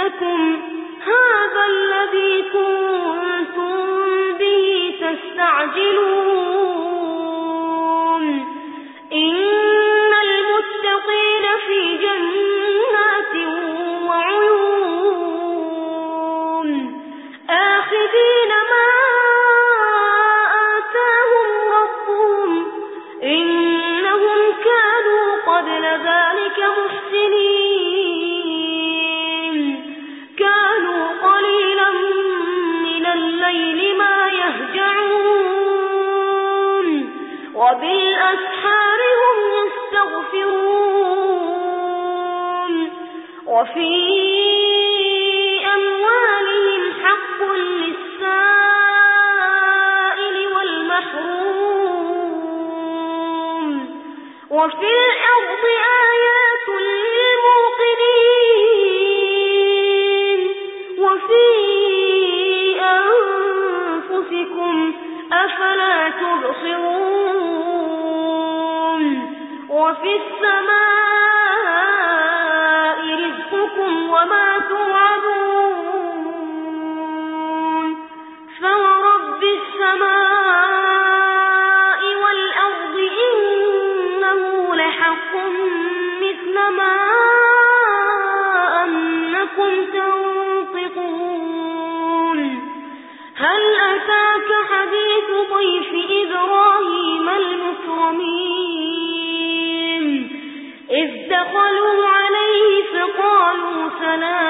فتنتكم هذا الذي كنتم به تستعجلون. إن المتقين في جنات وعيون. آخذين الليل ما يهجعون وبالأسحار هم يستغفرون وفي أموالهم حق للسائل والمحروم وفي الأرض آيات تبصرون. وفي السماء رزقكم وما دخلوا عليه فقالوا سلاما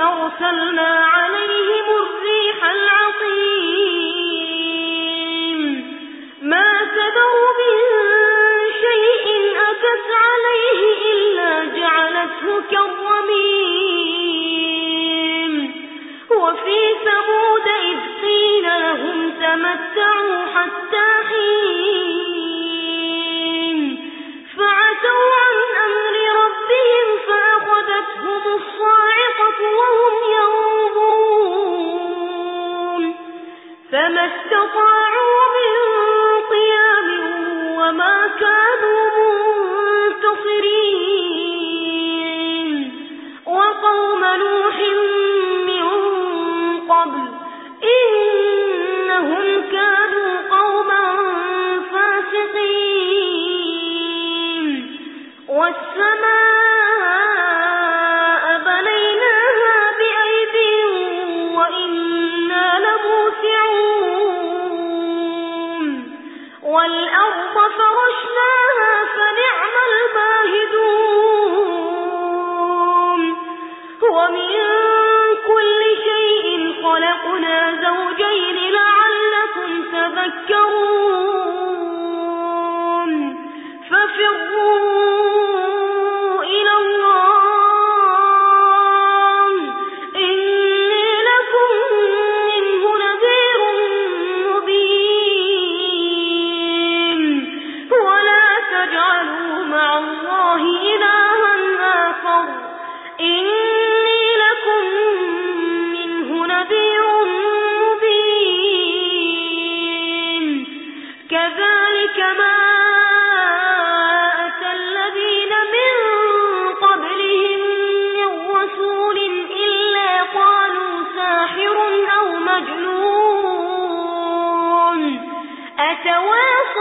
أرسلنا عليهم الرجل